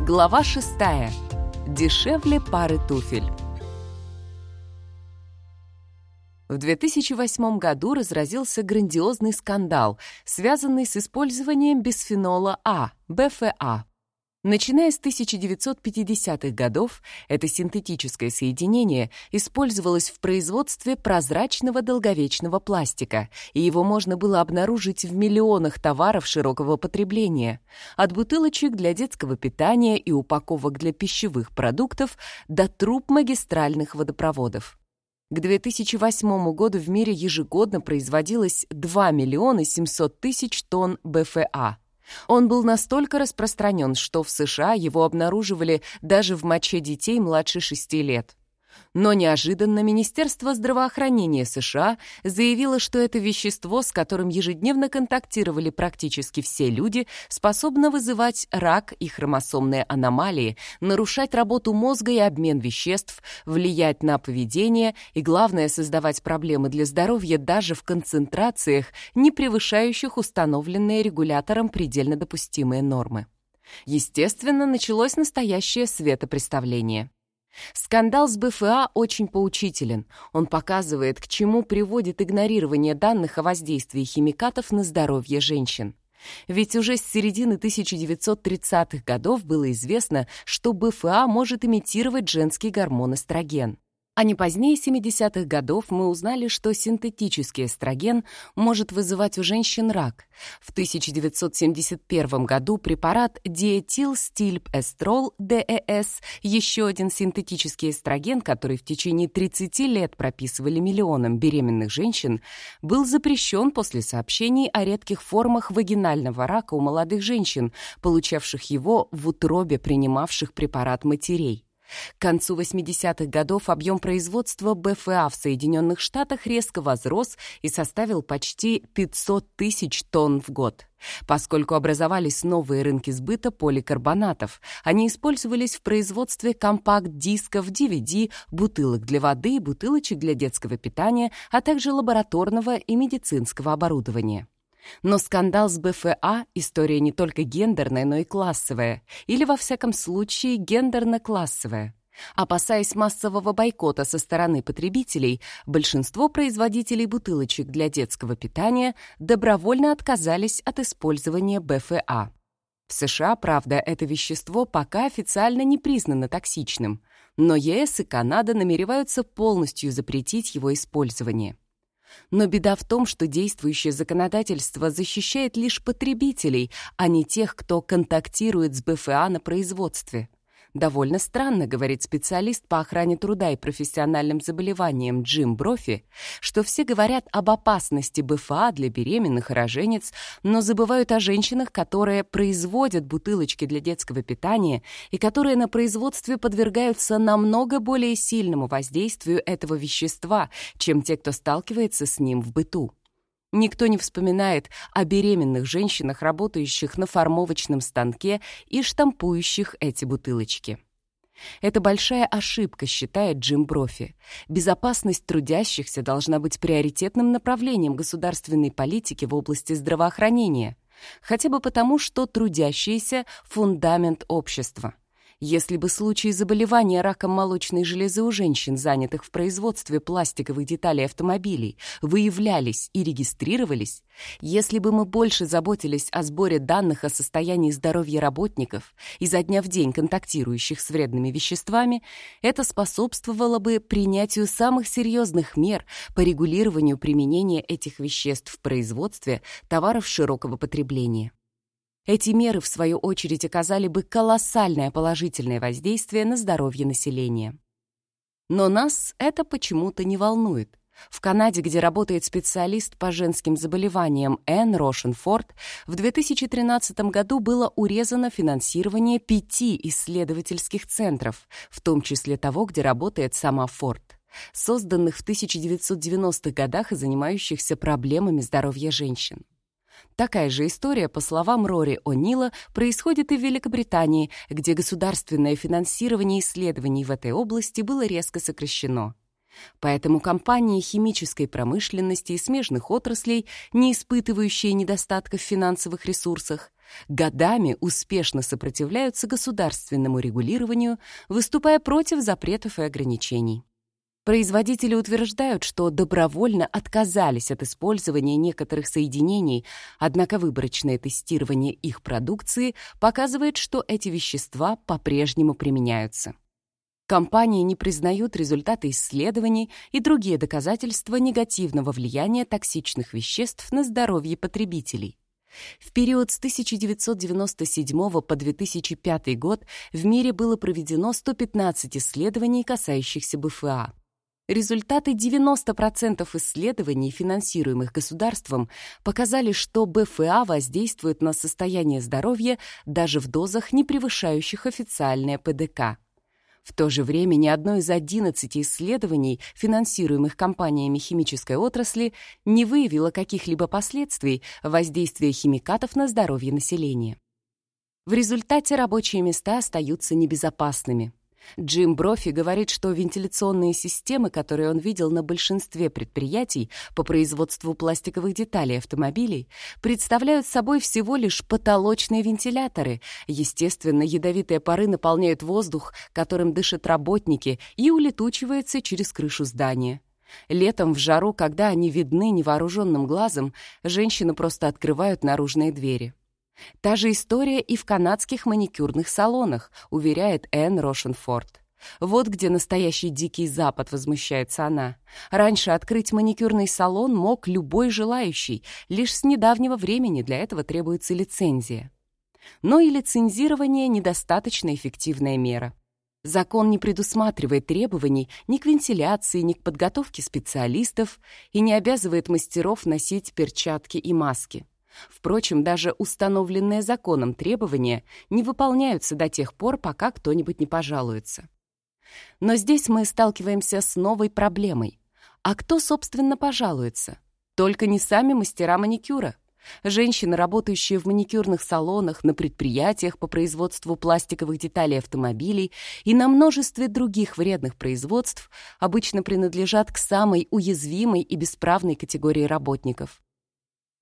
Глава 6. Дешевле пары туфель. В 2008 году разразился грандиозный скандал, связанный с использованием бисфенола А, БФА. Начиная с 1950-х годов, это синтетическое соединение использовалось в производстве прозрачного долговечного пластика, и его можно было обнаружить в миллионах товаров широкого потребления, от бутылочек для детского питания и упаковок для пищевых продуктов до труб магистральных водопроводов. К 2008 году в мире ежегодно производилось 2 миллиона 700 тысяч тонн БФА. Он был настолько распространен, что в США его обнаруживали даже в моче детей младше 6 лет. Но неожиданно Министерство здравоохранения США заявило, что это вещество, с которым ежедневно контактировали практически все люди, способно вызывать рак и хромосомные аномалии, нарушать работу мозга и обмен веществ, влиять на поведение и, главное, создавать проблемы для здоровья даже в концентрациях, не превышающих установленные регулятором предельно допустимые нормы. Естественно, началось настоящее светопреставление. Скандал с БФА очень поучителен. Он показывает, к чему приводит игнорирование данных о воздействии химикатов на здоровье женщин. Ведь уже с середины 1930-х годов было известно, что БФА может имитировать женский гормон эстроген. А не позднее 70-х годов мы узнали, что синтетический эстроген может вызывать у женщин рак. В 1971 году препарат диэтилстильпэстрол ДЭС, еще один синтетический эстроген, который в течение 30 лет прописывали миллионам беременных женщин, был запрещен после сообщений о редких формах вагинального рака у молодых женщин, получавших его в утробе принимавших препарат матерей. К концу 80-х годов объем производства БФА в Соединенных Штатах резко возрос и составил почти 500 тысяч тонн в год. Поскольку образовались новые рынки сбыта поликарбонатов, они использовались в производстве компакт-дисков, DVD, бутылок для воды, бутылочек для детского питания, а также лабораторного и медицинского оборудования. Но скандал с БФА — история не только гендерная, но и классовая, или, во всяком случае, гендерно-классовая. Опасаясь массового бойкота со стороны потребителей, большинство производителей бутылочек для детского питания добровольно отказались от использования БФА. В США, правда, это вещество пока официально не признано токсичным, но ЕС и Канада намереваются полностью запретить его использование. Но беда в том, что действующее законодательство защищает лишь потребителей, а не тех, кто контактирует с БФА на производстве. Довольно странно, говорит специалист по охране труда и профессиональным заболеваниям Джим Брофи, что все говорят об опасности БФА для беременных и роженец, но забывают о женщинах, которые производят бутылочки для детского питания и которые на производстве подвергаются намного более сильному воздействию этого вещества, чем те, кто сталкивается с ним в быту. Никто не вспоминает о беременных женщинах, работающих на формовочном станке и штампующих эти бутылочки. Это большая ошибка, считает Джим Брофи. Безопасность трудящихся должна быть приоритетным направлением государственной политики в области здравоохранения, хотя бы потому, что трудящиеся — фундамент общества. Если бы случаи заболевания раком молочной железы у женщин, занятых в производстве пластиковых деталей автомобилей, выявлялись и регистрировались, если бы мы больше заботились о сборе данных о состоянии здоровья работников, изо дня в день контактирующих с вредными веществами, это способствовало бы принятию самых серьезных мер по регулированию применения этих веществ в производстве товаров широкого потребления. Эти меры, в свою очередь, оказали бы колоссальное положительное воздействие на здоровье населения. Но нас это почему-то не волнует. В Канаде, где работает специалист по женским заболеваниям Энн Рошенфорд, в 2013 году было урезано финансирование пяти исследовательских центров, в том числе того, где работает сама Форд, созданных в 1990-х годах и занимающихся проблемами здоровья женщин. Такая же история, по словам Рори О'Нила, происходит и в Великобритании, где государственное финансирование исследований в этой области было резко сокращено. Поэтому компании химической промышленности и смежных отраслей, не испытывающие недостатков в финансовых ресурсах, годами успешно сопротивляются государственному регулированию, выступая против запретов и ограничений. Производители утверждают, что добровольно отказались от использования некоторых соединений, однако выборочное тестирование их продукции показывает, что эти вещества по-прежнему применяются. Компании не признают результаты исследований и другие доказательства негативного влияния токсичных веществ на здоровье потребителей. В период с 1997 по 2005 год в мире было проведено 115 исследований, касающихся БФА. Результаты 90% исследований, финансируемых государством, показали, что БФА воздействует на состояние здоровья даже в дозах, не превышающих официальное ПДК. В то же время ни одно из 11 исследований, финансируемых компаниями химической отрасли, не выявило каких-либо последствий воздействия химикатов на здоровье населения. В результате рабочие места остаются небезопасными. Джим Брофи говорит, что вентиляционные системы, которые он видел на большинстве предприятий по производству пластиковых деталей автомобилей, представляют собой всего лишь потолочные вентиляторы. Естественно, ядовитые пары наполняют воздух, которым дышат работники, и улетучивается через крышу здания. Летом в жару, когда они видны невооруженным глазом, женщины просто открывают наружные двери. Та же история и в канадских маникюрных салонах, уверяет Энн Рошенфорд. Вот где настоящий дикий запад, возмущается она. Раньше открыть маникюрный салон мог любой желающий, лишь с недавнего времени для этого требуется лицензия. Но и лицензирование — недостаточно эффективная мера. Закон не предусматривает требований ни к вентиляции, ни к подготовке специалистов и не обязывает мастеров носить перчатки и маски. Впрочем, даже установленные законом требования не выполняются до тех пор, пока кто-нибудь не пожалуется. Но здесь мы сталкиваемся с новой проблемой. А кто, собственно, пожалуется? Только не сами мастера маникюра. Женщины, работающие в маникюрных салонах, на предприятиях по производству пластиковых деталей автомобилей и на множестве других вредных производств, обычно принадлежат к самой уязвимой и бесправной категории работников.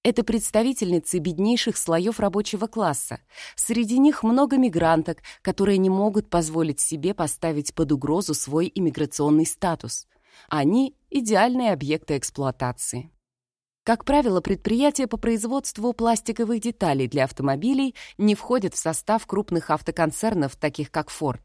Это представительницы беднейших слоев рабочего класса. Среди них много мигранток, которые не могут позволить себе поставить под угрозу свой иммиграционный статус. Они — идеальные объекты эксплуатации. Как правило, предприятия по производству пластиковых деталей для автомобилей не входят в состав крупных автоконцернов, таких как Ford.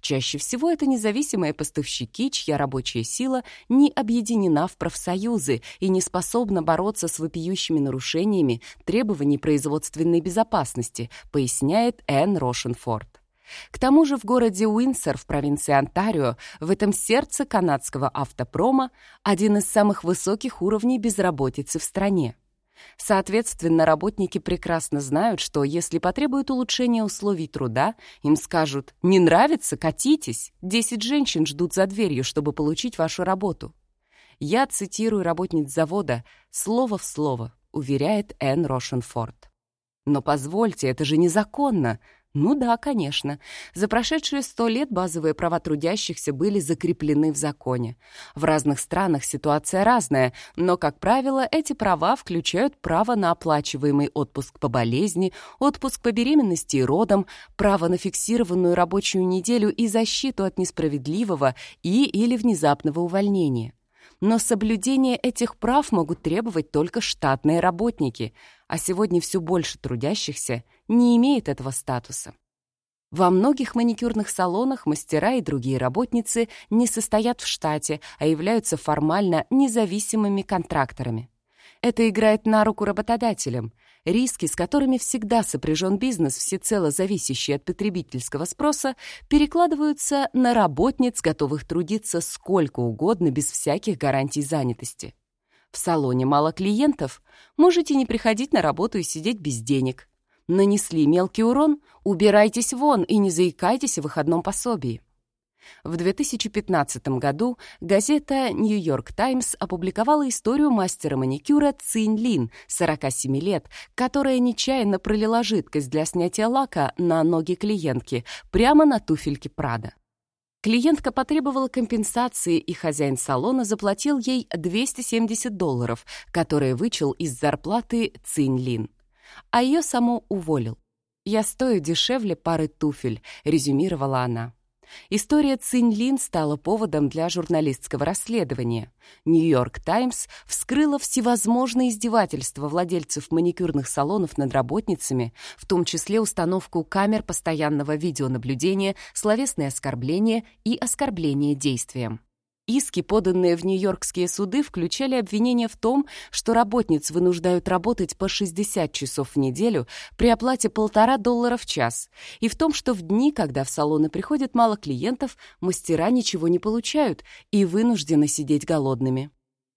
Чаще всего это независимые поставщики, чья рабочая сила не объединена в профсоюзы и не способна бороться с вопиющими нарушениями требований производственной безопасности, поясняет Энн Рошенфорд. К тому же в городе Уинсор в провинции Онтарио, в этом сердце канадского автопрома, один из самых высоких уровней безработицы в стране. Соответственно, работники прекрасно знают, что если потребуют улучшения условий труда, им скажут «Не нравится? Катитесь! Десять женщин ждут за дверью, чтобы получить вашу работу». Я цитирую работниц завода слово в слово, уверяет Энн Рошенфорд. «Но позвольте, это же незаконно!» Ну да, конечно. За прошедшие сто лет базовые права трудящихся были закреплены в законе. В разных странах ситуация разная, но, как правило, эти права включают право на оплачиваемый отпуск по болезни, отпуск по беременности и родам, право на фиксированную рабочую неделю и защиту от несправедливого и или внезапного увольнения. Но соблюдение этих прав могут требовать только штатные работники, а сегодня все больше трудящихся не имеет этого статуса. Во многих маникюрных салонах мастера и другие работницы не состоят в штате, а являются формально независимыми контракторами. Это играет на руку работодателям. Риски, с которыми всегда сопряжен бизнес, всецело зависящий от потребительского спроса, перекладываются на работниц, готовых трудиться сколько угодно без всяких гарантий занятости. В салоне мало клиентов, можете не приходить на работу и сидеть без денег. Нанесли мелкий урон, убирайтесь вон и не заикайтесь о выходном пособии. В 2015 году газета «Нью-Йорк Таймс» опубликовала историю мастера маникюра Цинь Лин, 47 лет, которая нечаянно пролила жидкость для снятия лака на ноги клиентки прямо на туфельки Прада. Клиентка потребовала компенсации, и хозяин салона заплатил ей 270 долларов, которые вычел из зарплаты Цинь Лин. А ее саму уволил. «Я стою дешевле пары туфель», — резюмировала она. История Цинь-Лин стала поводом для журналистского расследования. «Нью-Йорк Таймс» вскрыла всевозможные издевательства владельцев маникюрных салонов над работницами, в том числе установку камер постоянного видеонаблюдения, словесные оскорбления и оскорбление действием. Иски, поданные в нью-йоркские суды, включали обвинения в том, что работниц вынуждают работать по 60 часов в неделю при оплате полтора доллара в час, и в том, что в дни, когда в салоны приходит мало клиентов, мастера ничего не получают и вынуждены сидеть голодными.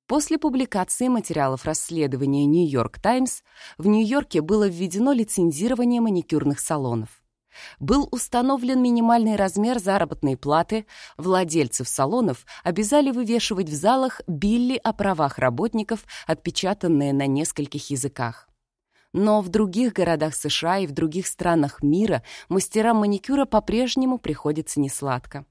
После публикации материалов расследования «Нью-Йорк Таймс» в Нью-Йорке было введено лицензирование маникюрных салонов был установлен минимальный размер заработной платы, владельцев салонов обязали вывешивать в залах билли о правах работников, отпечатанные на нескольких языках. Но в других городах США и в других странах мира мастерам маникюра по-прежнему приходится несладко.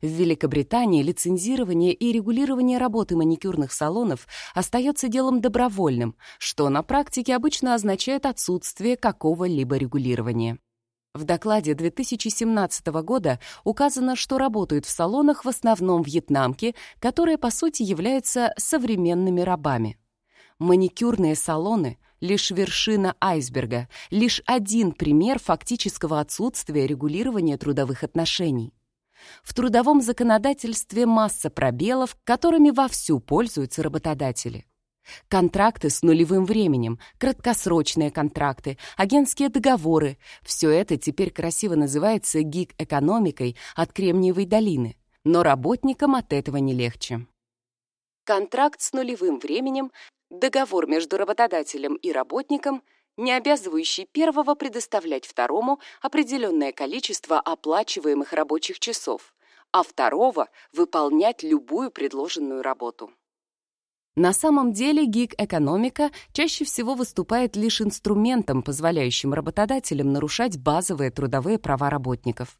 В Великобритании лицензирование и регулирование работы маникюрных салонов остается делом добровольным, что на практике обычно означает отсутствие какого-либо регулирования. В докладе 2017 года указано, что работают в салонах в основном вьетнамки, которые, по сути, являются современными рабами. Маникюрные салоны — лишь вершина айсберга, лишь один пример фактического отсутствия регулирования трудовых отношений. В трудовом законодательстве масса пробелов, которыми вовсю пользуются работодатели. Контракты с нулевым временем, краткосрочные контракты, агентские договоры — все это теперь красиво называется гиг-экономикой от Кремниевой долины. Но работникам от этого не легче. Контракт с нулевым временем — договор между работодателем и работником, не обязывающий первого предоставлять второму определенное количество оплачиваемых рабочих часов, а второго — выполнять любую предложенную работу. На самом деле гиг-экономика чаще всего выступает лишь инструментом, позволяющим работодателям нарушать базовые трудовые права работников.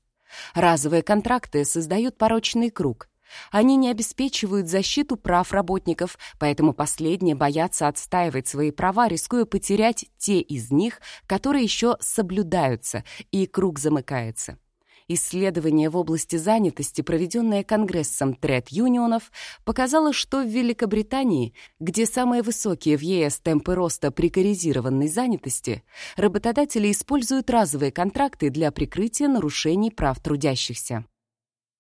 Разовые контракты создают порочный круг. Они не обеспечивают защиту прав работников, поэтому последние боятся отстаивать свои права, рискуя потерять те из них, которые еще соблюдаются, и круг замыкается. Исследование в области занятости, проведенное Конгрессом тред-юнионов, показало, что в Великобритании, где самые высокие в ЕС темпы роста прекаризированной занятости, работодатели используют разовые контракты для прикрытия нарушений прав трудящихся.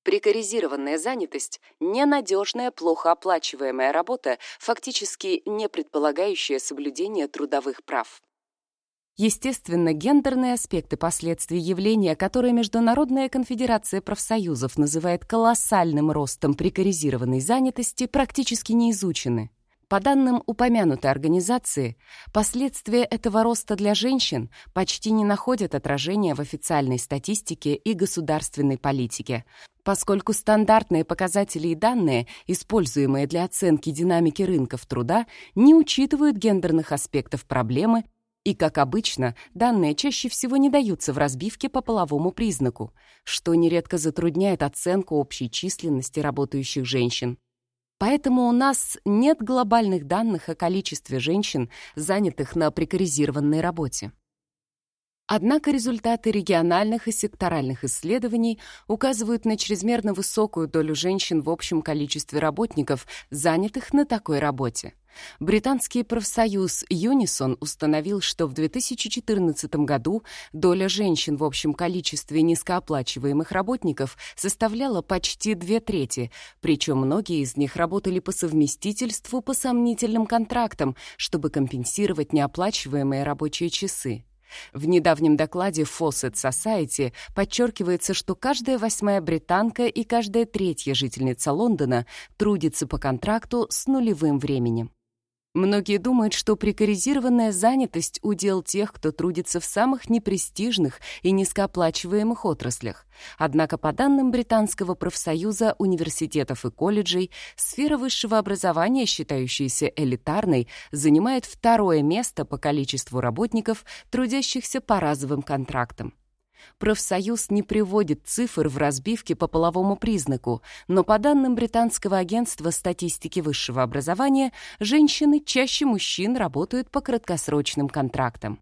Прекаризированная занятость — ненадежная, плохо оплачиваемая работа, фактически не предполагающая соблюдение трудовых прав. Естественно, гендерные аспекты последствий явления, которое Международная конфедерация профсоюзов называет колоссальным ростом прекаризированной занятости, практически не изучены. По данным упомянутой организации, последствия этого роста для женщин почти не находят отражения в официальной статистике и государственной политике, поскольку стандартные показатели и данные, используемые для оценки динамики рынков труда, не учитывают гендерных аспектов проблемы и, как обычно, данные чаще всего не даются в разбивке по половому признаку, что нередко затрудняет оценку общей численности работающих женщин. Поэтому у нас нет глобальных данных о количестве женщин, занятых на прекаризированной работе. Однако результаты региональных и секторальных исследований указывают на чрезмерно высокую долю женщин в общем количестве работников, занятых на такой работе. Британский профсоюз Юнисон установил, что в 2014 году доля женщин в общем количестве низкооплачиваемых работников составляла почти две трети, причем многие из них работали по совместительству по сомнительным контрактам, чтобы компенсировать неоплачиваемые рабочие часы. В недавнем докладе Fawcett Society подчеркивается, что каждая восьмая британка и каждая третья жительница Лондона трудится по контракту с нулевым временем. Многие думают, что прекаризированная занятость — удел тех, кто трудится в самых непрестижных и низкооплачиваемых отраслях. Однако, по данным Британского профсоюза университетов и колледжей, сфера высшего образования, считающаяся элитарной, занимает второе место по количеству работников, трудящихся по разовым контрактам. Профсоюз не приводит цифр в разбивке по половому признаку, но по данным британского агентства статистики высшего образования, женщины чаще мужчин работают по краткосрочным контрактам.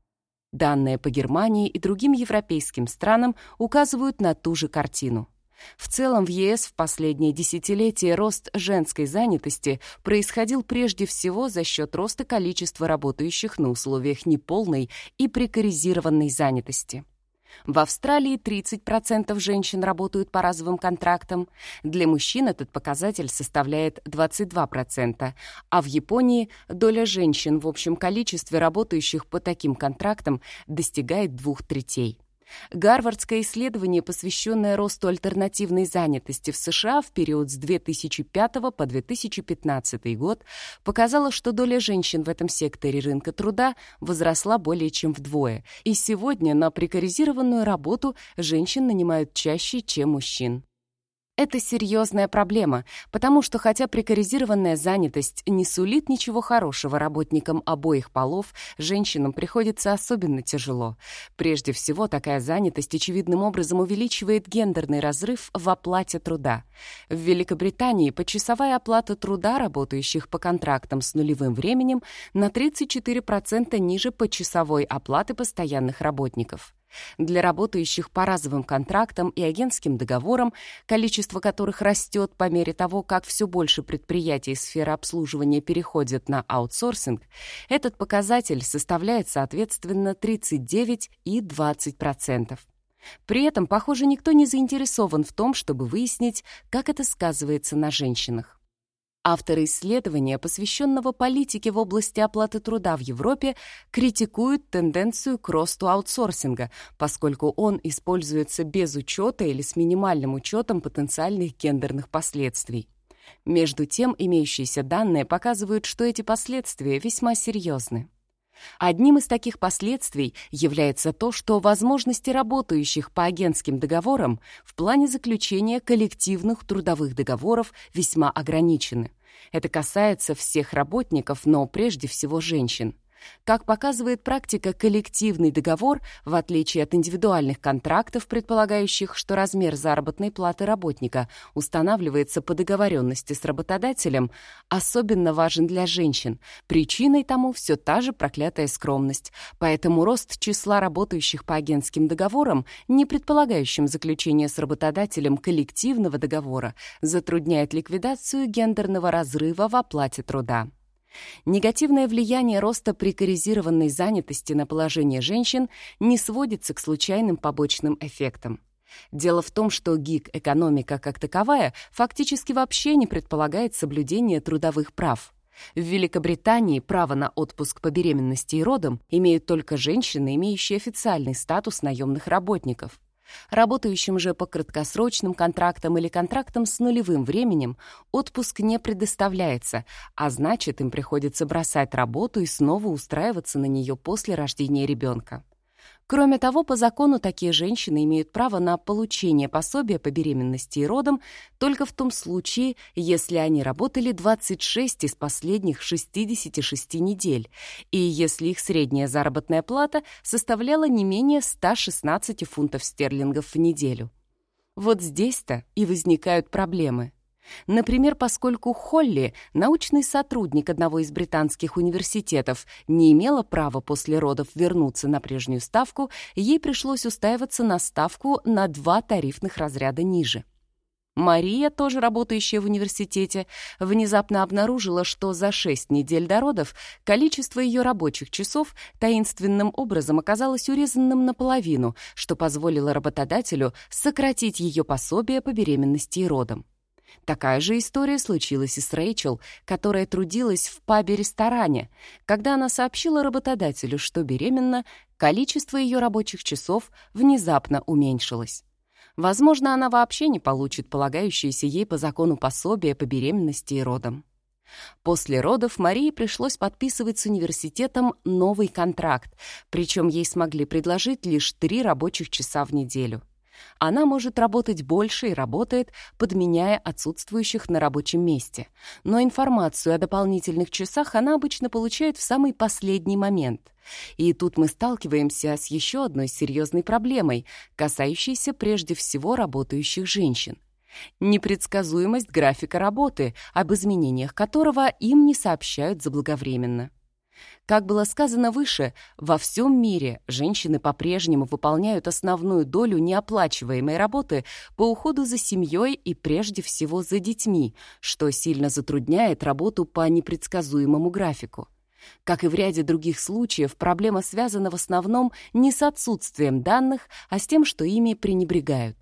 Данные по Германии и другим европейским странам указывают на ту же картину. В целом в ЕС в последние десятилетия рост женской занятости происходил прежде всего за счет роста количества работающих на условиях неполной и прекаризированной занятости. В Австралии 30% женщин работают по разовым контрактам. Для мужчин этот показатель составляет 22%, а в Японии доля женщин в общем количестве работающих по таким контрактам достигает двух третей. Гарвардское исследование, посвященное росту альтернативной занятости в США в период с 2005 по 2015 год, показало, что доля женщин в этом секторе рынка труда возросла более чем вдвое, и сегодня на прекаризированную работу женщин нанимают чаще, чем мужчин. Это серьезная проблема, потому что хотя прекаризированная занятость не сулит ничего хорошего работникам обоих полов, женщинам приходится особенно тяжело. Прежде всего, такая занятость очевидным образом увеличивает гендерный разрыв в оплате труда. В Великобритании почасовая оплата труда работающих по контрактам с нулевым временем на 34% ниже почасовой оплаты постоянных работников. Для работающих по разовым контрактам и агентским договорам, количество которых растет по мере того, как все больше предприятий сферы обслуживания переходят на аутсорсинг, этот показатель составляет, соответственно, 39 и 20%. При этом, похоже, никто не заинтересован в том, чтобы выяснить, как это сказывается на женщинах. Авторы исследования, посвященного политике в области оплаты труда в Европе, критикуют тенденцию к росту аутсорсинга, поскольку он используется без учета или с минимальным учетом потенциальных гендерных последствий. Между тем, имеющиеся данные показывают, что эти последствия весьма серьезны. Одним из таких последствий является то, что возможности работающих по агентским договорам в плане заключения коллективных трудовых договоров весьма ограничены. Это касается всех работников, но прежде всего женщин. Как показывает практика, коллективный договор, в отличие от индивидуальных контрактов, предполагающих, что размер заработной платы работника устанавливается по договоренности с работодателем, особенно важен для женщин. Причиной тому все та же проклятая скромность. Поэтому рост числа работающих по агентским договорам, не предполагающим заключение с работодателем коллективного договора, затрудняет ликвидацию гендерного разрыва в оплате труда. Негативное влияние роста прекаризированной занятости на положение женщин не сводится к случайным побочным эффектам. Дело в том, что гиг-экономика как таковая фактически вообще не предполагает соблюдение трудовых прав. В Великобритании право на отпуск по беременности и родам имеют только женщины, имеющие официальный статус наемных работников. Работающим же по краткосрочным контрактам или контрактам с нулевым временем отпуск не предоставляется, а значит, им приходится бросать работу и снова устраиваться на нее после рождения ребенка. Кроме того, по закону такие женщины имеют право на получение пособия по беременности и родам только в том случае, если они работали 26 из последних 66 недель, и если их средняя заработная плата составляла не менее 116 фунтов стерлингов в неделю. Вот здесь-то и возникают проблемы. Например, поскольку Холли, научный сотрудник одного из британских университетов, не имела права после родов вернуться на прежнюю ставку, ей пришлось устаиваться на ставку на два тарифных разряда ниже. Мария, тоже работающая в университете, внезапно обнаружила, что за шесть недель до родов количество ее рабочих часов таинственным образом оказалось урезанным наполовину, что позволило работодателю сократить ее пособие по беременности и родам. Такая же история случилась и с Рэйчел, которая трудилась в пабе-ресторане. Когда она сообщила работодателю, что беременна, количество ее рабочих часов внезапно уменьшилось. Возможно, она вообще не получит полагающееся ей по закону пособие по беременности и родам. После родов Марии пришлось подписывать с университетом новый контракт, причем ей смогли предложить лишь три рабочих часа в неделю. Она может работать больше и работает, подменяя отсутствующих на рабочем месте. Но информацию о дополнительных часах она обычно получает в самый последний момент. И тут мы сталкиваемся с еще одной серьезной проблемой, касающейся прежде всего работающих женщин. Непредсказуемость графика работы, об изменениях которого им не сообщают заблаговременно. Как было сказано выше, во всем мире женщины по-прежнему выполняют основную долю неоплачиваемой работы по уходу за семьей и прежде всего за детьми, что сильно затрудняет работу по непредсказуемому графику. Как и в ряде других случаев, проблема связана в основном не с отсутствием данных, а с тем, что ими пренебрегают.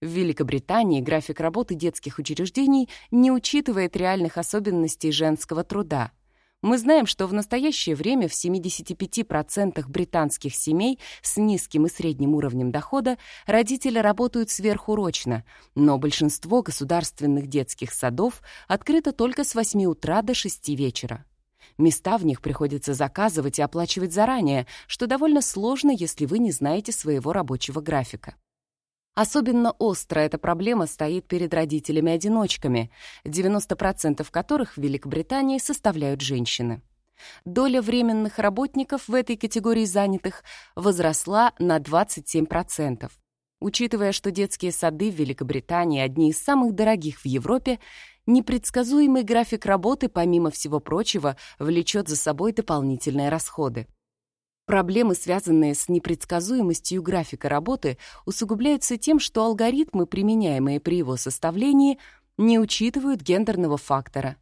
В Великобритании график работы детских учреждений не учитывает реальных особенностей женского труда — мы знаем, что в настоящее время в 75% британских семей с низким и средним уровнем дохода родители работают сверхурочно, но большинство государственных детских садов открыто только с 8 утра до 6 вечера. Места в них приходится заказывать и оплачивать заранее, что довольно сложно, если вы не знаете своего рабочего графика. Особенно остро эта проблема стоит перед родителями-одиночками, 90% которых в Великобритании составляют женщины. Доля временных работников в этой категории занятых возросла на 27%. Учитывая, что детские сады в Великобритании одни из самых дорогих в Европе, непредсказуемый график работы, помимо всего прочего, влечет за собой дополнительные расходы. Проблемы, связанные с непредсказуемостью графика работы, усугубляются тем, что алгоритмы, применяемые при его составлении, не учитывают гендерного фактора.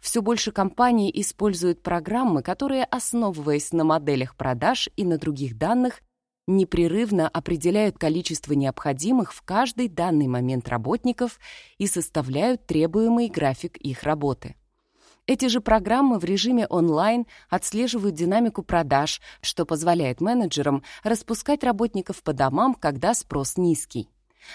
Все больше компаний используют программы, которые, основываясь на моделях продаж и на других данных, непрерывно определяют количество необходимых в каждый данный момент работников и составляют требуемый график их работы. Эти же программы в режиме онлайн отслеживают динамику продаж, что позволяет менеджерам распускать работников по домам, когда спрос низкий.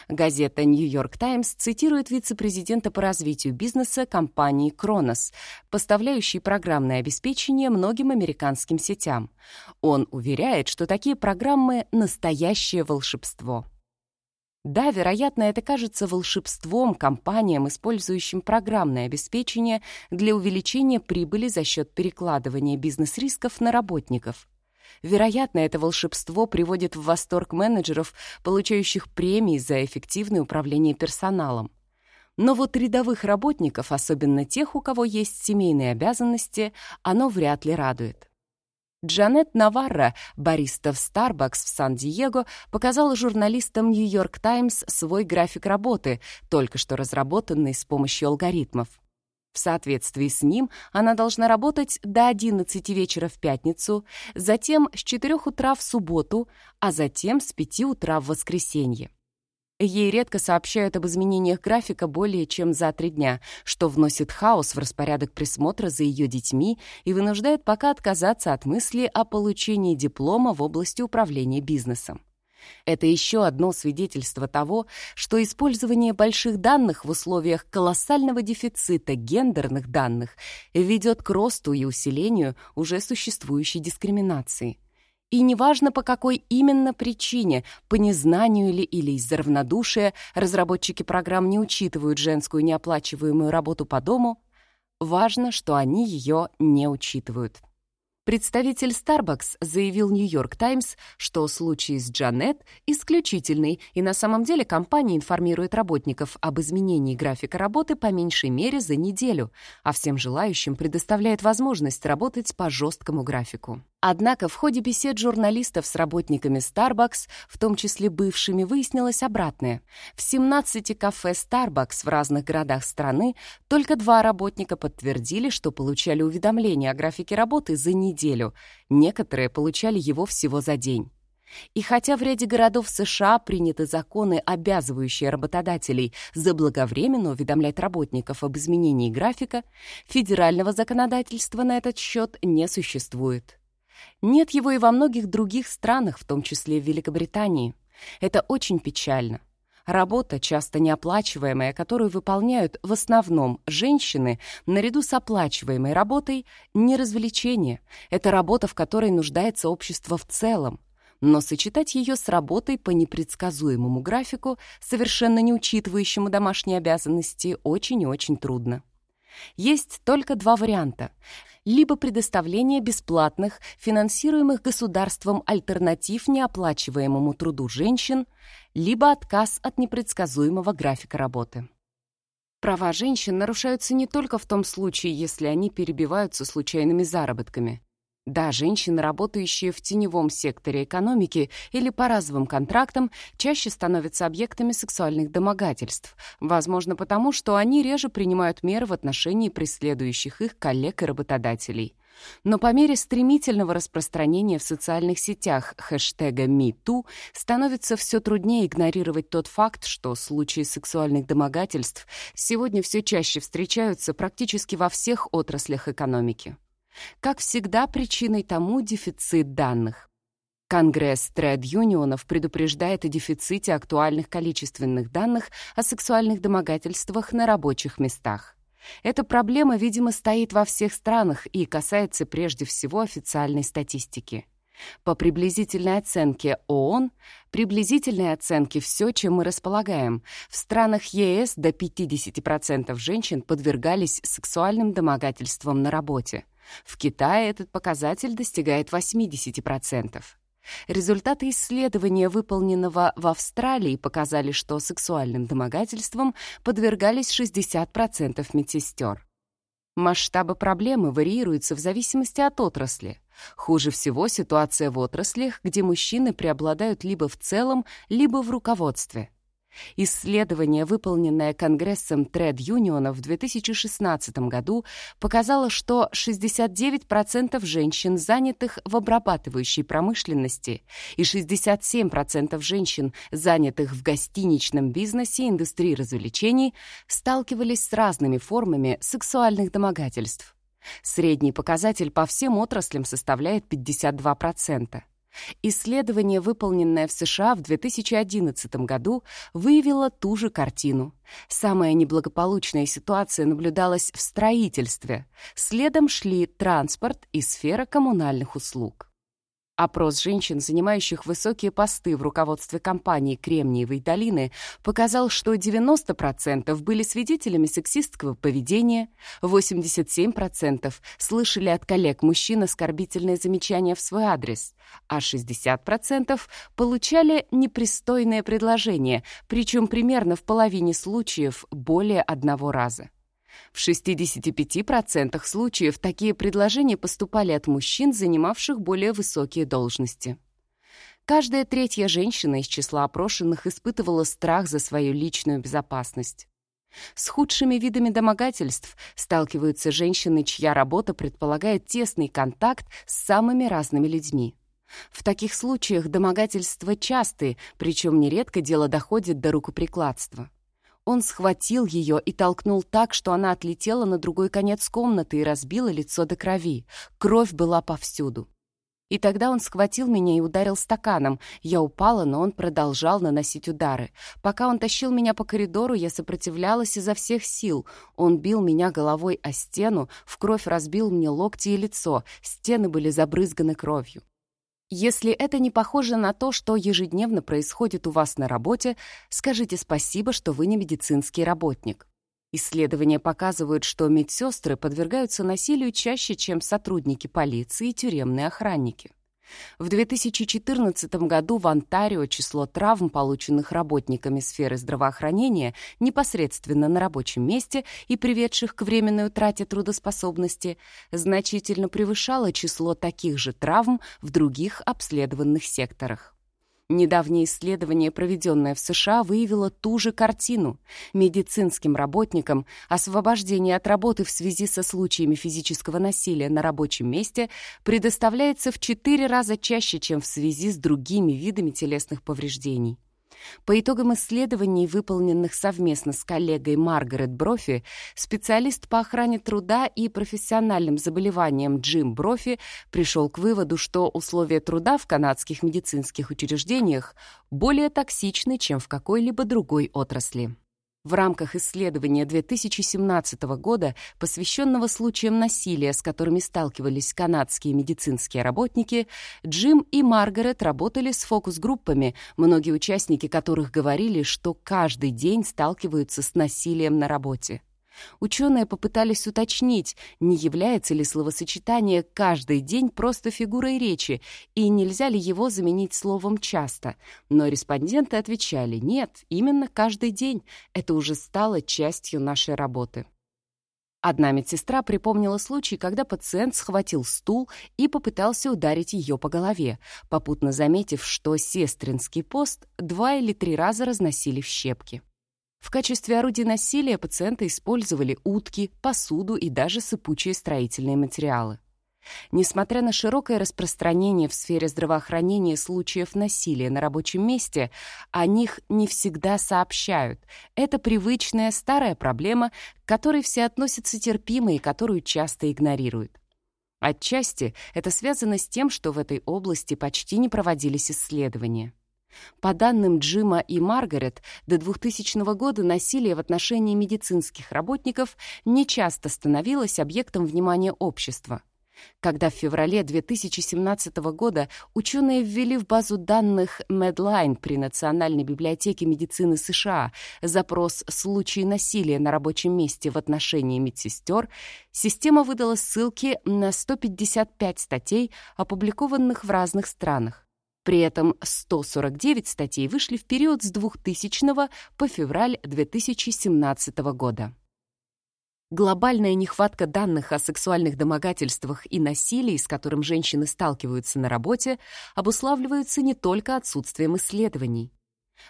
Газета «Нью-Йорк Таймс» цитирует вице-президента по развитию бизнеса компании «Кронос», поставляющей программное обеспечение многим американским сетям. Он уверяет, что такие программы — настоящее волшебство. Да, вероятно, это кажется волшебством компаниям, использующим программное обеспечение для увеличения прибыли за счет перекладывания бизнес-рисков на работников. Вероятно, это волшебство приводит в восторг менеджеров, получающих премии за эффективное управление персоналом. Но вот рядовых работников, особенно тех, у кого есть семейные обязанности, оно вряд ли радует. Джанет Наварра, бариста в Starbucks в Сан-Диего, показала журналистам «Нью-Йорк Таймс» свой график работы, только что разработанный с помощью алгоритмов. В соответствии с ним она должна работать до 11 вечера в пятницу, затем с 4 утра в субботу, а затем с 5 утра в воскресенье. Ей редко сообщают об изменениях графика более чем за три дня, что вносит хаос в распорядок присмотра за ее детьми и вынуждает пока отказаться от мысли о получении диплома в области управления бизнесом. Это еще одно свидетельство того, что использование больших данных в условиях колоссального дефицита гендерных данных ведет к росту и усилению уже существующей дискриминации – и неважно, по какой именно причине, по незнанию ли или из-за равнодушия, разработчики программ не учитывают женскую неоплачиваемую работу по дому, важно, что они ее не учитывают. Представитель Starbucks заявил Нью-Йорк Таймс, что случай с Джанет исключительный, и на самом деле компания информирует работников об изменении графика работы по меньшей мере за неделю, а всем желающим предоставляет возможность работать по жесткому графику. Однако в ходе бесед журналистов с работниками Starbucks, в том числе бывшими, выяснилось обратное. В 17 кафе Starbucks в разных городах страны только два работника подтвердили, что получали уведомления о графике работы за неделю. Некоторые получали его всего за день. И хотя в ряде городов США приняты законы, обязывающие работодателей заблаговременно уведомлять работников об изменении графика, федерального законодательства на этот счет не существует. Нет его и во многих других странах, в том числе в Великобритании. Это очень печально. Работа, часто неоплачиваемая, которую выполняют в основном женщины, наряду с оплачиваемой работой, не развлечение. Это работа, в которой нуждается общество в целом. но сочетать ее с работой по непредсказуемому графику, совершенно не учитывающему домашние обязанности, очень и очень трудно. Есть только два варианта. Либо предоставление бесплатных, финансируемых государством альтернатив неоплачиваемому труду женщин, либо отказ от непредсказуемого графика работы. Права женщин нарушаются не только в том случае, если они перебиваются случайными заработками. Да, женщины, работающие в теневом секторе экономики или по разовым контрактам, чаще становятся объектами сексуальных домогательств, возможно потому, что они реже принимают меры в отношении преследующих их коллег и работодателей. Но по мере стремительного распространения в социальных сетях хэштега MeToo становится все труднее игнорировать тот факт, что случаи сексуальных домогательств сегодня все чаще встречаются практически во всех отраслях экономики. Как всегда, причиной тому дефицит данных. Конгресс тред-юнионов предупреждает о дефиците актуальных количественных данных о сексуальных домогательствах на рабочих местах. Эта проблема, видимо, стоит во всех странах и касается прежде всего официальной статистики. По приблизительной оценке ООН, приблизительной оценке все, чем мы располагаем, в странах ЕС до 50% женщин подвергались сексуальным домогательствам на работе – в Китае этот показатель достигает 80%. Результаты исследования, выполненного в Австралии, показали, что сексуальным домогательствам подвергались 60% медсестер. Масштабы проблемы варьируются в зависимости от отрасли. Хуже всего ситуация в отраслях, где мужчины преобладают либо в целом, либо в руководстве. Исследование, выполненное Конгрессом тред-юнионов в 2016 году, показало, что 69% женщин, занятых в обрабатывающей промышленности, и 67% женщин, занятых в гостиничном бизнесе и индустрии развлечений, сталкивались с разными формами сексуальных домогательств. Средний показатель по всем отраслям составляет 52%. Исследование, выполненное в США в 2011 году, выявило ту же картину. Самая неблагополучная ситуация наблюдалась в строительстве. Следом шли транспорт и сфера коммунальных услуг. Опрос женщин, занимающих высокие посты в руководстве компании Кремниевой долины, показал, что 90% были свидетелями сексистского поведения, 87% слышали от коллег мужчин оскорбительные замечания в свой адрес, а 60% получали непристойные предложения, причем примерно в половине случаев более одного раза. В 65% случаев такие предложения поступали от мужчин, занимавших более высокие должности. Каждая третья женщина из числа опрошенных испытывала страх за свою личную безопасность. С худшими видами домогательств сталкиваются женщины, чья работа предполагает тесный контакт с самыми разными людьми. В таких случаях домогательства частые, причем нередко дело доходит до рукоприкладства. Он схватил ее и толкнул так, что она отлетела на другой конец комнаты и разбила лицо до крови. Кровь была повсюду. И тогда он схватил меня и ударил стаканом. Я упала, но он продолжал наносить удары. Пока он тащил меня по коридору, я сопротивлялась изо всех сил. Он бил меня головой о стену, в кровь разбил мне локти и лицо. Стены были забрызганы кровью. Если это не похоже на то, что ежедневно происходит у вас на работе, скажите спасибо, что вы не медицинский работник. Исследования показывают, что медсестры подвергаются насилию чаще, чем сотрудники полиции и тюремные охранники. В 2014 году в Онтарио число травм, полученных работниками сферы здравоохранения непосредственно на рабочем месте и приведших к временной утрате трудоспособности, значительно превышало число таких же травм в других обследованных секторах. Недавнее исследование, проведенное в США, выявило ту же картину. Медицинским работникам освобождение от работы в связи со случаями физического насилия на рабочем месте предоставляется в четыре раза чаще, чем в связи с другими видами телесных повреждений. По итогам исследований, выполненных совместно с коллегой Маргарет Брофи, специалист по охране труда и профессиональным заболеваниям Джим Брофи пришел к выводу, что условия труда в канадских медицинских учреждениях более токсичны, чем в какой-либо другой отрасли. В рамках исследования 2017 года, посвященного случаям насилия, с которыми сталкивались канадские медицинские работники, Джим и Маргарет работали с фокус-группами, многие участники которых говорили, что каждый день сталкиваются с насилием на работе. Ученые попытались уточнить, не является ли словосочетание «каждый день» просто фигурой речи, и нельзя ли его заменить словом «часто». Но респонденты отвечали «нет, именно каждый день. Это уже стало частью нашей работы». Одна медсестра припомнила случай, когда пациент схватил стул и попытался ударить ее по голове, попутно заметив, что сестринский пост два или три раза разносили в щепки. В качестве орудий насилия пациенты использовали утки, посуду и даже сыпучие строительные материалы. Несмотря на широкое распространение в сфере здравоохранения случаев насилия на рабочем месте, о них не всегда сообщают. Это привычная старая проблема, к которой все относятся терпимо и которую часто игнорируют. Отчасти это связано с тем, что в этой области почти не проводились исследования. По данным Джима и Маргарет, до 2000 года насилие в отношении медицинских работников нечасто становилось объектом внимания общества. Когда в феврале 2017 года ученые ввели в базу данных Medline при Национальной библиотеке медицины США запрос «Случаи насилия на рабочем месте в отношении медсестер», система выдала ссылки на 155 статей, опубликованных в разных странах. При этом 149 статей вышли в период с 2000 по февраль 2017 года. Глобальная нехватка данных о сексуальных домогательствах и насилии, с которым женщины сталкиваются на работе, обуславливаются не только отсутствием исследований.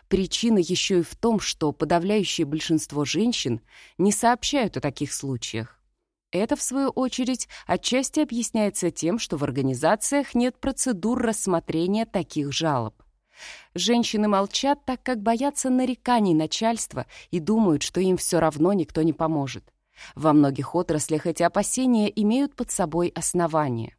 Причина еще и в том, что подавляющее большинство женщин не сообщают о таких случаях. Это, в свою очередь, отчасти объясняется тем, что в организациях нет процедур рассмотрения таких жалоб. Женщины молчат, так как боятся нареканий начальства и думают, что им все равно никто не поможет. Во многих отраслях эти опасения имеют под собой основания.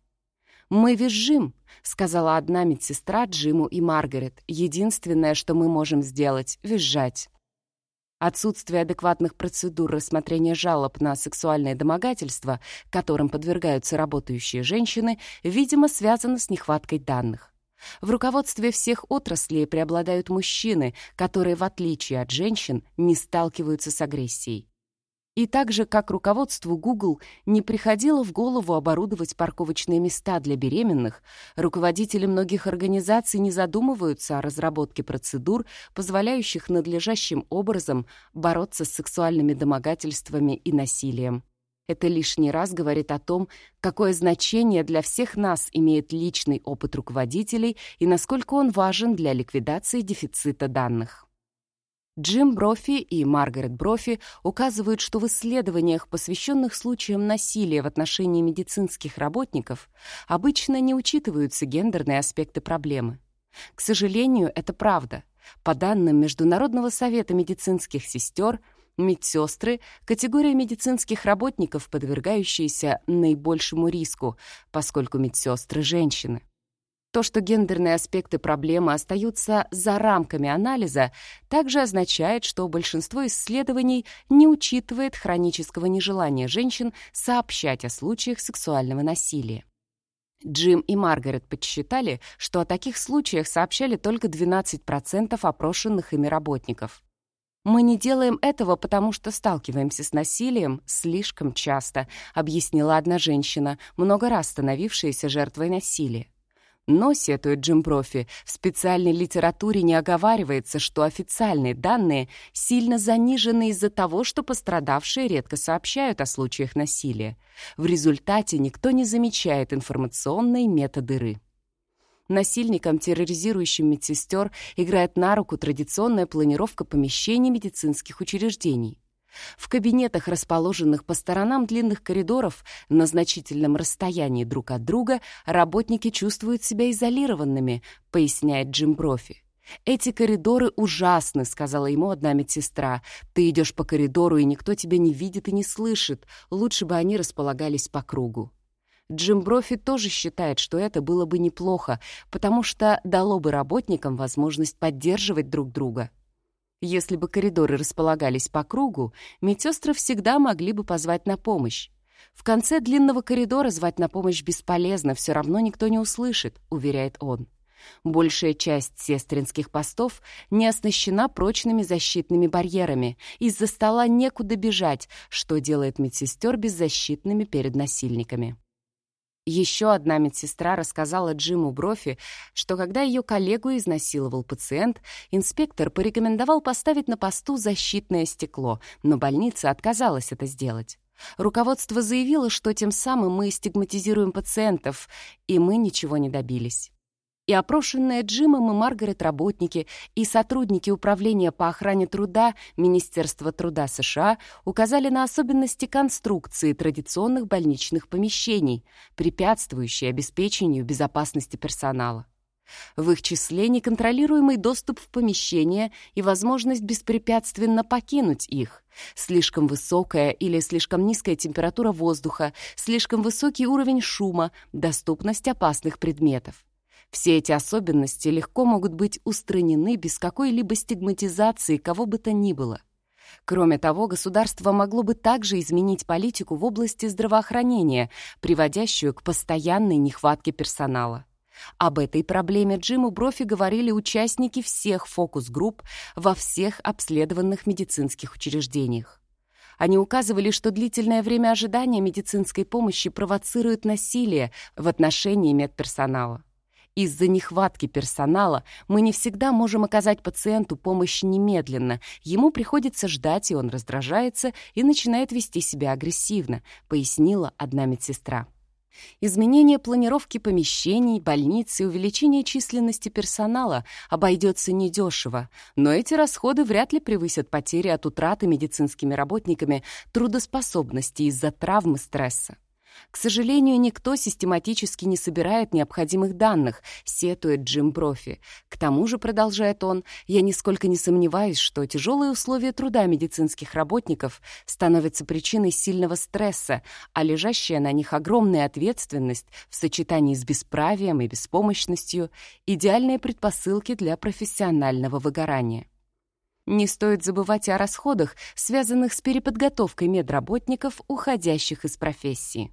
«Мы визжим», — сказала одна медсестра Джиму и Маргарет. «Единственное, что мы можем сделать — визжать». Отсутствие адекватных процедур рассмотрения жалоб на сексуальное домогательство, которым подвергаются работающие женщины, видимо, связано с нехваткой данных. В руководстве всех отраслей преобладают мужчины, которые, в отличие от женщин, не сталкиваются с агрессией. И так же, как руководству Google не приходило в голову оборудовать парковочные места для беременных, руководители многих организаций не задумываются о разработке процедур, позволяющих надлежащим образом бороться с сексуальными домогательствами и насилием. Это лишний раз говорит о том, какое значение для всех нас имеет личный опыт руководителей и насколько он важен для ликвидации дефицита данных. Джим Брофи и Маргарет Брофи указывают, что в исследованиях, посвященных случаям насилия в отношении медицинских работников, обычно не учитываются гендерные аспекты проблемы. К сожалению, это правда. По данным Международного совета медицинских сестер, медсестры — категория медицинских работников, подвергающиеся наибольшему риску, поскольку медсестры — женщины. То, что гендерные аспекты проблемы остаются за рамками анализа, также означает, что большинство исследований не учитывает хронического нежелания женщин сообщать о случаях сексуального насилия. Джим и Маргарет подсчитали, что о таких случаях сообщали только 12% опрошенных ими работников. «Мы не делаем этого, потому что сталкиваемся с насилием слишком часто», объяснила одна женщина, много раз становившаяся жертвой насилия. Но, сетует Джим Профи, в специальной литературе не оговаривается, что официальные данные сильно занижены из-за того, что пострадавшие редко сообщают о случаях насилия. В результате никто не замечает информационные методыры. Насильникам, терроризирующим медсестер, играет на руку традиционная планировка помещений медицинских учреждений. В кабинетах, расположенных по сторонам длинных коридоров на значительном расстоянии друг от друга, работники чувствуют себя изолированными, поясняет Джим Брофи. «Эти коридоры ужасны», — сказала ему одна медсестра. «Ты идешь по коридору, и никто тебя не видит и не слышит. Лучше бы они располагались по кругу». Джим Брофи тоже считает, что это было бы неплохо, потому что дало бы работникам возможность поддерживать друг друга. Если бы коридоры располагались по кругу, медсестры всегда могли бы позвать на помощь. В конце длинного коридора звать на помощь бесполезно, все равно никто не услышит, уверяет он. Большая часть сестринских постов не оснащена прочными защитными барьерами. Из-за стола некуда бежать, что делает медсестер беззащитными перед насильниками. Еще одна медсестра рассказала Джиму Брофи, что когда ее коллегу изнасиловал пациент, инспектор порекомендовал поставить на посту защитное стекло, но больница отказалась это сделать. Руководство заявило, что тем самым мы стигматизируем пациентов, и мы ничего не добились и опрошенные Джимом и Маргарет работники и сотрудники Управления по охране труда Министерства труда США указали на особенности конструкции традиционных больничных помещений, препятствующие обеспечению безопасности персонала. В их числе неконтролируемый доступ в помещение и возможность беспрепятственно покинуть их, слишком высокая или слишком низкая температура воздуха, слишком высокий уровень шума, доступность опасных предметов. Все эти особенности легко могут быть устранены без какой-либо стигматизации кого бы то ни было. Кроме того, государство могло бы также изменить политику в области здравоохранения, приводящую к постоянной нехватке персонала. Об этой проблеме Джиму Брофи говорили участники всех фокус-групп во всех обследованных медицинских учреждениях. Они указывали, что длительное время ожидания медицинской помощи провоцирует насилие в отношении медперсонала. Из-за нехватки персонала мы не всегда можем оказать пациенту помощь немедленно. Ему приходится ждать, и он раздражается и начинает вести себя агрессивно, пояснила одна медсестра. Изменение планировки помещений, больниц и увеличение численности персонала обойдется недешево, но эти расходы вряд ли превысят потери от утраты медицинскими работниками трудоспособности из-за травм и стресса. К сожалению, никто систематически не собирает необходимых данных, сетует Джим Профи. К тому же, продолжает он, я нисколько не сомневаюсь, что тяжелые условия труда медицинских работников становятся причиной сильного стресса, а лежащая на них огромная ответственность в сочетании с бесправием и беспомощностью — идеальные предпосылки для профессионального выгорания. Не стоит забывать о расходах, связанных с переподготовкой медработников, уходящих из профессии.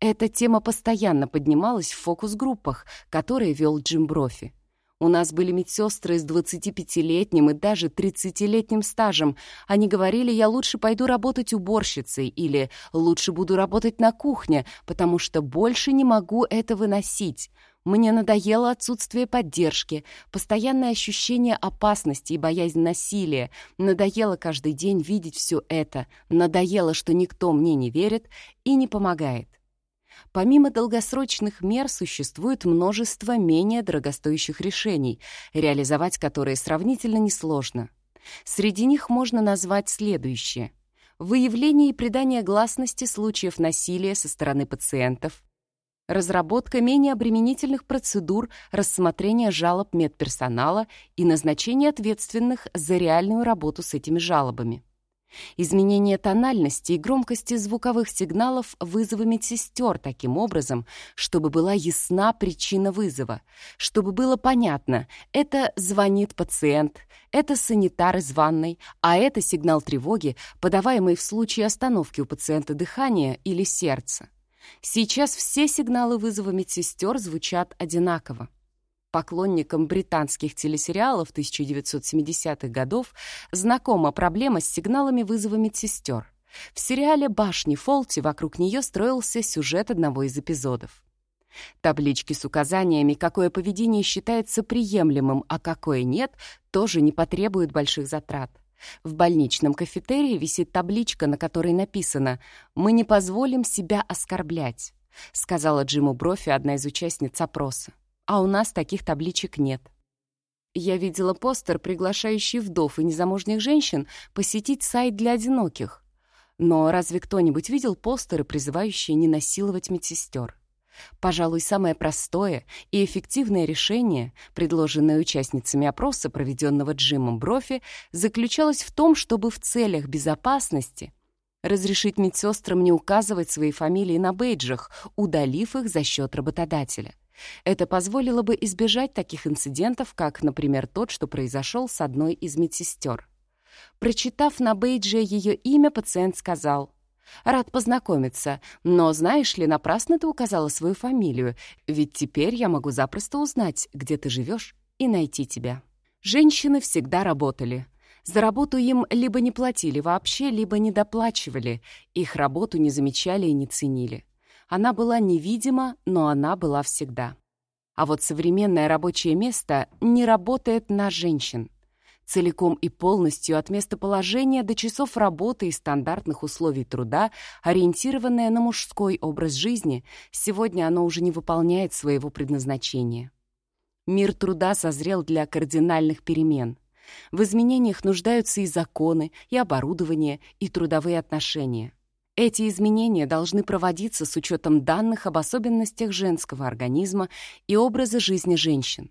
Эта тема постоянно поднималась в фокус-группах, которые вел Джим Брофи. У нас были медсестры с 25-летним и даже 30-летним стажем. Они говорили, я лучше пойду работать уборщицей или лучше буду работать на кухне, потому что больше не могу это выносить. Мне надоело отсутствие поддержки, постоянное ощущение опасности и боязнь насилия. Надоело каждый день видеть все это. Надоело, что никто мне не верит и не помогает. Помимо долгосрочных мер существует множество менее дорогостоящих решений, реализовать которые сравнительно несложно. Среди них можно назвать следующее. Выявление и придание гласности случаев насилия со стороны пациентов, разработка менее обременительных процедур рассмотрения жалоб медперсонала и назначение ответственных за реальную работу с этими жалобами. Изменение тональности и громкости звуковых сигналов вызова медсестер таким образом, чтобы была ясна причина вызова, чтобы было понятно, это звонит пациент, это санитар из ванной, а это сигнал тревоги, подаваемый в случае остановки у пациента дыхания или сердца. Сейчас все сигналы вызова медсестер звучат одинаково. Поклонникам британских телесериалов 1970-х годов знакома проблема с сигналами вызова медсестер. В сериале «Башни Фолти» вокруг нее строился сюжет одного из эпизодов. Таблички с указаниями, какое поведение считается приемлемым, а какое нет, тоже не потребуют больших затрат. В больничном кафетерии висит табличка, на которой написано «Мы не позволим себя оскорблять», сказала Джиму Брофи, одна из участниц опроса а у нас таких табличек нет. Я видела постер, приглашающий вдов и незамужних женщин посетить сайт для одиноких. Но разве кто-нибудь видел постеры, призывающие не насиловать медсестер? Пожалуй, самое простое и эффективное решение, предложенное участницами опроса, проведенного Джимом Брофи, заключалось в том, чтобы в целях безопасности разрешить медсестрам не указывать свои фамилии на бейджах, удалив их за счет работодателя. Это позволило бы избежать таких инцидентов, как, например, тот, что произошел с одной из медсестер. Прочитав на бейдже ее имя, пациент сказал, «Рад познакомиться, но знаешь ли, напрасно ты указала свою фамилию, ведь теперь я могу запросто узнать, где ты живешь, и найти тебя». Женщины всегда работали. За работу им либо не платили вообще, либо не доплачивали, их работу не замечали и не ценили. Она была невидима, но она была всегда. А вот современное рабочее место не работает на женщин. Целиком и полностью от местоположения до часов работы и стандартных условий труда, ориентированное на мужской образ жизни, сегодня оно уже не выполняет своего предназначения. Мир труда созрел для кардинальных перемен. В изменениях нуждаются и законы, и оборудование, и трудовые отношения. Эти изменения должны проводиться с учетом данных об особенностях женского организма и образа жизни женщин.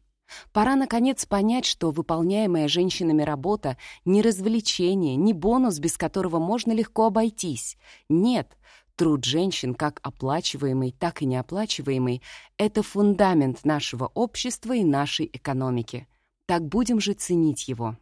Пора, наконец, понять, что выполняемая женщинами работа не развлечение, не бонус, без которого можно легко обойтись. Нет, труд женщин, как оплачиваемый, так и неоплачиваемый, это фундамент нашего общества и нашей экономики. Так будем же ценить его.